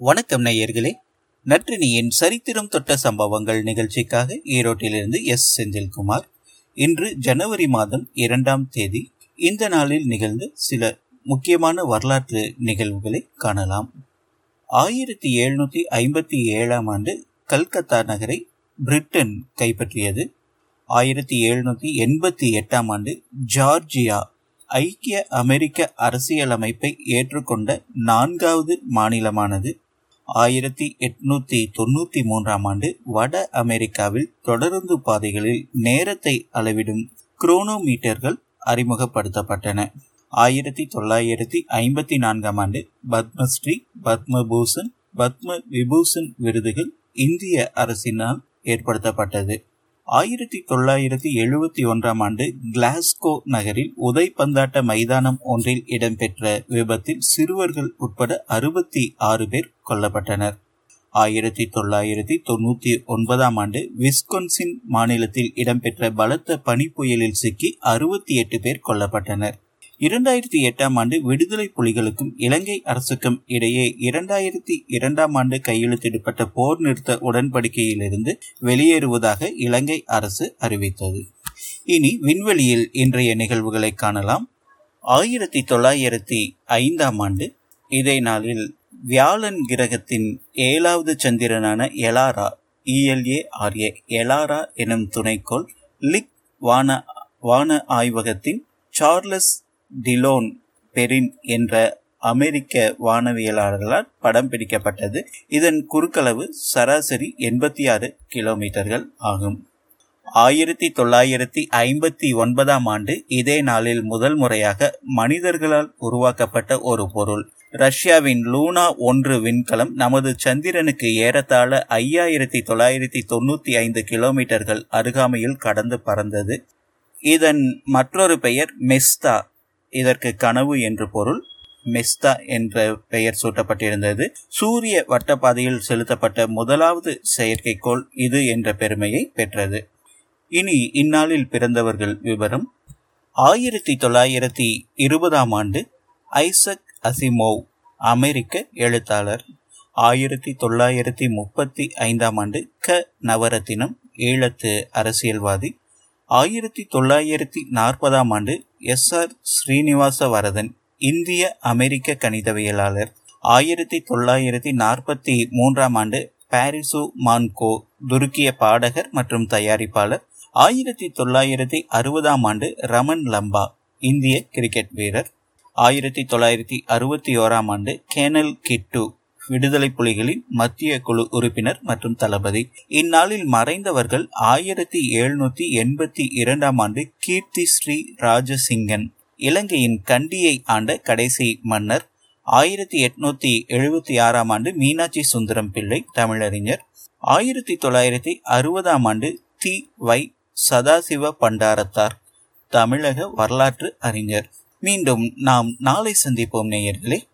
வணக்கம் நேயர்களே. நற்றினியின் சரித்திரம் தொட்ட சம்பவங்கள் நிகழ்ச்சிக்காக ஈரோட்டிலிருந்து எஸ். செந்தில்குமார். இன்று ஜனவரி மாதம் இரண்டாம் தேதி இந்த நாளில் நிகழ்ந்த சில முக்கியமான வரலாற்று நிகழ்வுகளை காணலாம். ஆயிரத்தி எழுநூத்தி ஐம்பத்தி ஏழாம் ஆண்டு கல்கத்தா நகரை பிரிட்டன் கைப்பற்றியது. ஆயிரத்தி எழுநூத்தி எண்பத்தி எட்டாம் ஆண்டு ஜார்ஜியா ஐக்கிய அமெரிக்க அரசியலமைப்பை ஏற்றுக்கொண்ட நான்காவது மாநிலமானது ஆயிரத்தி எட்நூத்தி தொண்ணூத்தி மூன்றாம் ஆண்டு வட அமெரிக்காவில் தொடருந்து பாதைகளில் நேரத்தை அளவிடும் குரோனோமீட்டர்கள் அறிமுகப்படுத்தப்பட்டன. ஆயிரத்தி தொள்ளாயிரத்தி ஐம்பத்தி நான்காம் ஆண்டு பத்மஸ்ரீ பத்மபூஷன் பத்ம விபூஷன் விருதுகள் இந்திய அரசினால் ஏற்படுத்தப்பட்டது. ஆயிரத்தி தொள்ளாயிரத்தி எழுபத்தி ஒன்றாம் ஆண்டு கிளாஸ்கோ நகரில் உதைப்பந்தாட்ட மைதானம் ஒன்றில் இடம்பெற்ற விபத்தில் சிறுவர்கள் உட்பட அறுபத்தி ஆறு பேர் கொல்லப்பட்டனர். ஆயிரத்தி தொள்ளாயிரத்தி தொண்ணூற்றி ஒன்பதாம் ஆண்டு விஸ்கொன்சின் மாநிலத்தில் இடம்பெற்ற பலத்த பனிப்புயலில் சிக்கி அறுபத்தி எட்டு பேர் கொல்லப்பட்டனர். இரண்டாயிரத்தி எட்டாம் ஆண்டு விடுதலை புலிகளுக்கும் இலங்கை அரசுக்கும் இடையே இரண்டாயிரத்தி இரண்டாம் ஆண்டு கையெழுத்திடப்பட்ட போர் நிறுத்த உடன்படிக்கையிலிருந்து வெளியேறுவதாக இலங்கை அரசு அறிவித்தது. இனி விண்வெளியில் இன்றைய நிகழ்வுகளை காணலாம். ஆயிரத்தி தொள்ளாயிரத்தி ஐந்தாம் ஆண்டு இதே நாளில் வியாழன் கிரகத்தின் ஏழாவது சந்திரனான Elara E L A E L A R A Elara எனும் துணைக்கோள் லிக் வான வான ஆய்வகத்தின் சார்லஸ் டிலோன் பெரின் என்ற அமெரிக்க வானவியலாளர்களால் படம் பிடிக்கப்பட்டது. இதன் குறுக்களவு சராசரி எண்பத்தி ஆறு கிலோமீட்டர்கள் ஆகும். ஆயிரத்தி தொள்ளாயிரத்தி ஐம்பத்தி ஒன்பதாம் ஆண்டு இதே நாளில் முதல் முறையாக மனிதர்களால் உருவாக்கப்பட்ட ஒரு பொருள். ரஷ்யாவின் லூனா ஒன்று விண்கலம் நமது சந்திரனுக்கு ஏறத்தாழ ஐயாயிரத்தி தொள்ளாயிரத்தி தொண்ணூத்தி ஐந்து கிலோமீட்டர்கள் அருகாமையில் கடந்து பறந்தது. இதன் மற்றொரு பெயர் மெஸ்தா. இதற்கு கனவு என்று பொருள் மெஸ்தா என்ற பெயர் சூட்டப்பட்டிருந்தது. சூரிய வட்டப்பாதையில் செலுத்தப்பட்ட முதலாவது செயற்கைக்கோள் இது என்ற பெருமையை பெற்றது. இனி இந்நாளில் பிறந்தவர்கள் விவரம். ஆயிரத்தி தொள்ளாயிரத்தி இருபதாம் ஆண்டு ஐசக் அசிமோவ் அமெரிக்க எழுத்தாளர். ஆயிரத்தி தொள்ளாயிரத்தி முப்பத்தி ஐந்தாம் ஆண்டு க நவரத்தினம் ஈழத்து அரசியல்வாதி. ஆயிரத்தி தொள்ளாயிரத்தி நாற்பதாம் ஆண்டு எஸ் ஆர் ஸ்ரீனிவாச வரதன் இந்திய அமெரிக்க கணிதவியலாளர் ஆயிரத்தி தொள்ளாயிரத்தி நாற்பத்தி மூன்றாம் ஆண்டு பாரிசு மான்கோ துருக்கிய பாடகர் மற்றும் தயாரிப்பாளர். ஆயிரத்தி தொள்ளாயிரத்தி அறுபதாம் ஆண்டு ரமன் லம்பா இந்திய கிரிக்கெட் வீரர். ஆயிரத்தி தொள்ளாயிரத்தி அறுபத்தி ஓராம் ஆண்டு கேனல் கிட்டு விடுதலை புலிகளின் மத்திய குழு உறுப்பினர் மற்றும் தளபதி. இந்நாளில் மறைந்தவர்கள் ஆயிரத்தி எழுநூத்தி எண்பத்தி இரண்டாம் ஆண்டு கீர்த்தி ஸ்ரீ ராஜசிங்கன். இலங்கையின் கண்டியை ஆண்ட கடைசி மன்னர். ஆயிரத்தி எட்நூத்தி எழுபத்தி ஆறாம் ஆண்டு மீனாட்சி சுந்தரம் பிள்ளை தமிழறிஞர். ஆயிரத்தி தொள்ளாயிரத்தி அறுபதாம் ஆண்டு தி. வை. சதாசிவ பண்டாரத்தார் தமிழக வரலாற்று அறிஞர். மீண்டும் நாம் நாளை சந்திப்போம் நேயர்களே.